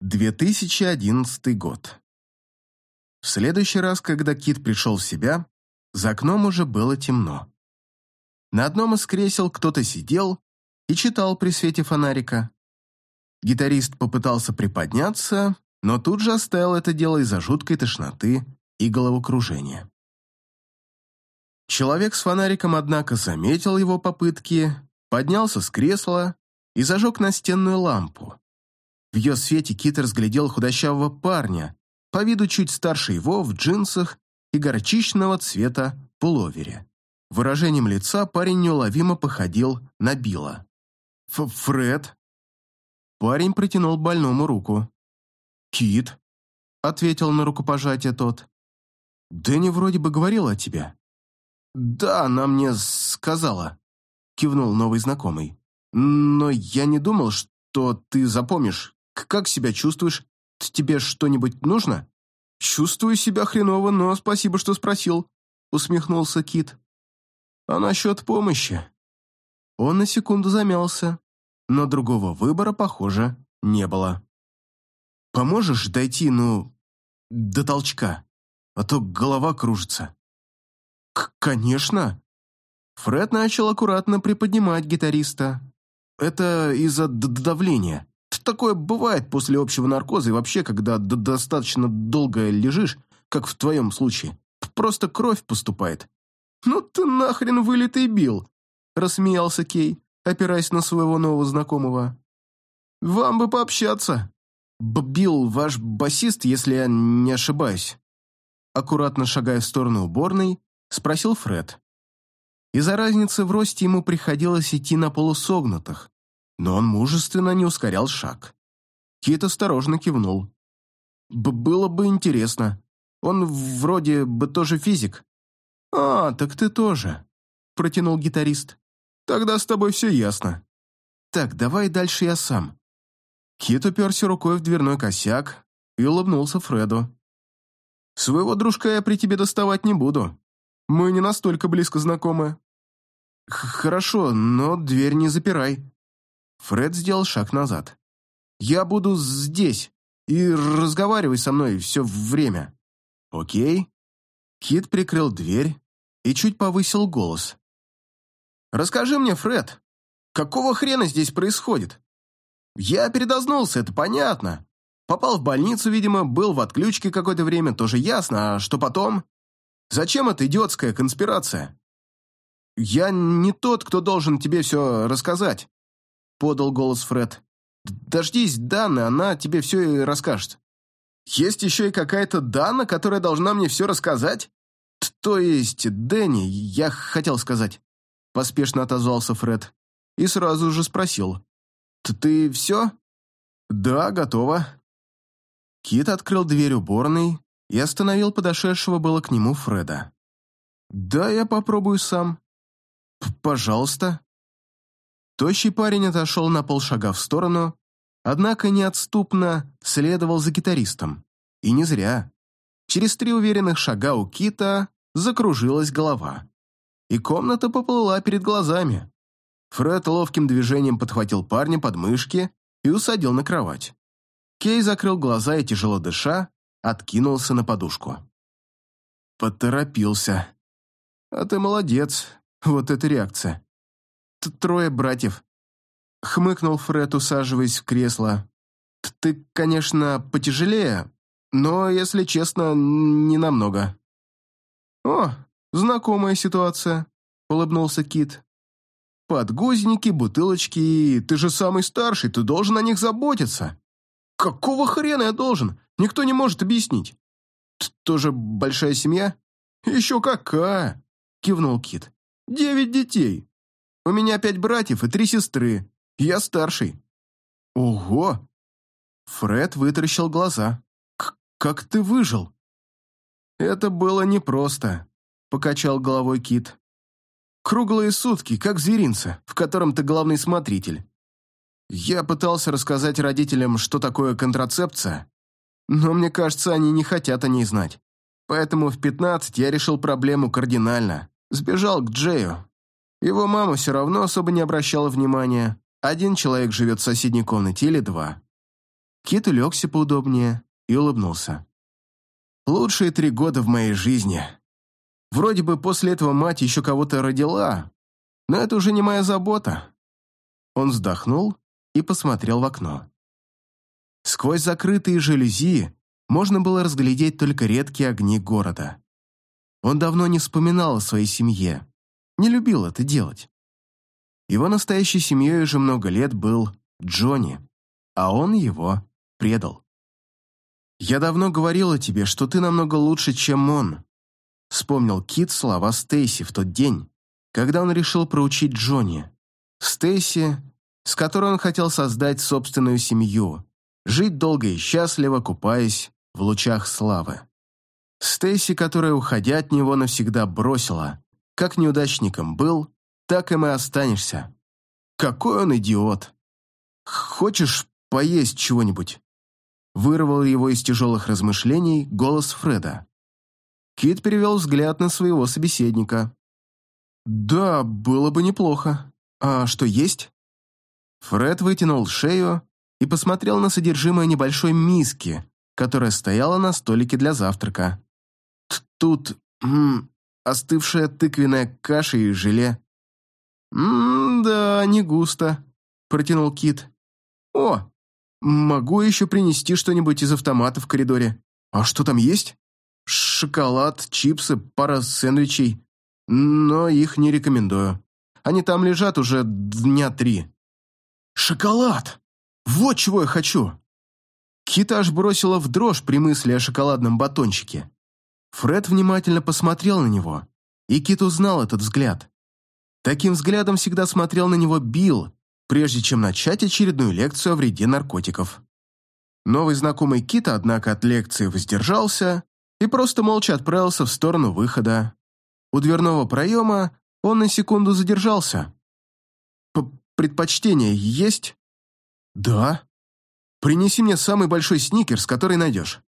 2011 год. В следующий раз, когда Кит пришел в себя, за окном уже было темно. На одном из кресел кто-то сидел и читал при свете фонарика. Гитарист попытался приподняться, но тут же оставил это дело из-за жуткой тошноты и головокружения. Человек с фонариком, однако, заметил его попытки, поднялся с кресла и зажег настенную лампу. В ее свете Кит разглядел худощавого парня, по виду чуть старше его, в джинсах и горчичного цвета пуловере. Выражением лица парень неуловимо походил на Билла. «Фред?» Парень протянул больному руку. «Кит?» — ответил на рукопожатие тот. «Дэнни вроде бы говорил о тебе». «Да, она мне сказала», — кивнул новый знакомый. «Но я не думал, что ты запомнишь. Как себя чувствуешь? Тебе что-нибудь нужно?» «Чувствую себя хреново, но спасибо, что спросил», — усмехнулся Кит. «А насчет помощи?» Он на секунду замялся, но другого выбора, похоже, не было. «Поможешь дойти, ну, до толчка, а то голова кружится?» К «Конечно!» Фред начал аккуратно приподнимать гитариста. «Это из-за давления. Такое бывает после общего наркоза и вообще, когда достаточно долго лежишь, как в твоем случае. Просто кровь поступает». «Ну ты нахрен вылитый бил!» – рассмеялся Кей, опираясь на своего нового знакомого. «Вам бы пообщаться. Бил ваш басист, если я не ошибаюсь». Аккуратно шагая в сторону уборной, спросил Фред. Из-за разницы в росте ему приходилось идти на полусогнутых, но он мужественно не ускорял шаг. Кит осторожно кивнул. Б «Было бы интересно. Он вроде бы тоже физик». «А, так ты тоже», — протянул гитарист. «Тогда с тобой все ясно». «Так, давай дальше я сам». Кит уперся рукой в дверной косяк и улыбнулся Фреду. «Своего дружка я при тебе доставать не буду. Мы не настолько близко знакомы». «Хорошо, но дверь не запирай», Фред сделал шаг назад. «Я буду здесь, и разговаривай со мной все время». «Окей». Кит прикрыл дверь и чуть повысил голос. «Расскажи мне, Фред, какого хрена здесь происходит? Я передознулся, это понятно. Попал в больницу, видимо, был в отключке какое-то время, тоже ясно. А что потом? Зачем эта идиотская конспирация? Я не тот, кто должен тебе все рассказать подал голос Фред. «Дождись Даны, она тебе все и расскажет». «Есть еще и какая-то Дана, которая должна мне все рассказать?» «То есть Дэнни, я хотел сказать», — поспешно отозвался Фред и сразу же спросил. «Ты все?» «Да, готово». Кит открыл дверь уборной и остановил подошедшего было к нему Фреда. «Да, я попробую сам». «Пожалуйста». Тощий парень отошел на полшага в сторону, однако неотступно следовал за гитаристом. И не зря. Через три уверенных шага у Кита закружилась голова. И комната поплыла перед глазами. Фред ловким движением подхватил парня под мышки и усадил на кровать. Кей закрыл глаза и, тяжело дыша, откинулся на подушку. Поторопился. А ты молодец, вот эта реакция трое братьев», — хмыкнул Фред, усаживаясь в кресло. «Ты, конечно, потяжелее, но, если честно, не намного». «О, знакомая ситуация», — улыбнулся Кит. «Подгузники, бутылочки, ты же самый старший, ты должен о них заботиться». «Какого хрена я должен? Никто не может объяснить». «Тоже большая семья?» «Еще какая!» — кивнул Кит. «Девять детей. У меня пять братьев и три сестры. Я старший». «Ого!» Фред вытаращил глаза. «Как ты выжил?» «Это было непросто», — покачал головой Кит. «Круглые сутки, как зверинца, в котором ты главный смотритель. Я пытался рассказать родителям, что такое контрацепция, но мне кажется, они не хотят о ней знать. Поэтому в пятнадцать я решил проблему кардинально. Сбежал к Джею, его мама все равно особо не обращала внимания. Один человек живет в соседней комнате или два. Кит улегся поудобнее и улыбнулся. «Лучшие три года в моей жизни. Вроде бы после этого мать еще кого-то родила, но это уже не моя забота». Он вздохнул и посмотрел в окно. Сквозь закрытые жалюзи можно было разглядеть только редкие огни города. Он давно не вспоминал о своей семье, не любил это делать. Его настоящей семьей уже много лет был Джонни, а он его предал. «Я давно говорила тебе, что ты намного лучше, чем он», вспомнил Кит слова Стейси в тот день, когда он решил проучить Джонни. Стейси, с которой он хотел создать собственную семью, жить долго и счастливо, купаясь в лучах славы. Стейси, которая, уходя от него, навсегда бросила. Как неудачником был, так и останешься. Какой он идиот! Хочешь поесть чего-нибудь?» Вырвал его из тяжелых размышлений голос Фреда. Кит перевел взгляд на своего собеседника. «Да, было бы неплохо. А что есть?» Фред вытянул шею и посмотрел на содержимое небольшой миски, которая стояла на столике для завтрака. Тут остывшая тыквенная каша и желе. «М-да, не густо», — протянул Кит. «О, могу еще принести что-нибудь из автомата в коридоре. А что там есть?» «Шоколад, чипсы, пара сэндвичей. Но их не рекомендую. Они там лежат уже дня три». «Шоколад! Вот чего я хочу!» Кита аж бросила в дрожь при мысли о шоколадном батончике. Фред внимательно посмотрел на него, и Кит узнал этот взгляд. Таким взглядом всегда смотрел на него Билл, прежде чем начать очередную лекцию о вреде наркотиков. Новый знакомый Кита, однако, от лекции воздержался и просто молча отправился в сторону выхода. У дверного проема он на секунду задержался. «Предпочтение есть?» «Да». «Принеси мне самый большой сникерс, который найдешь».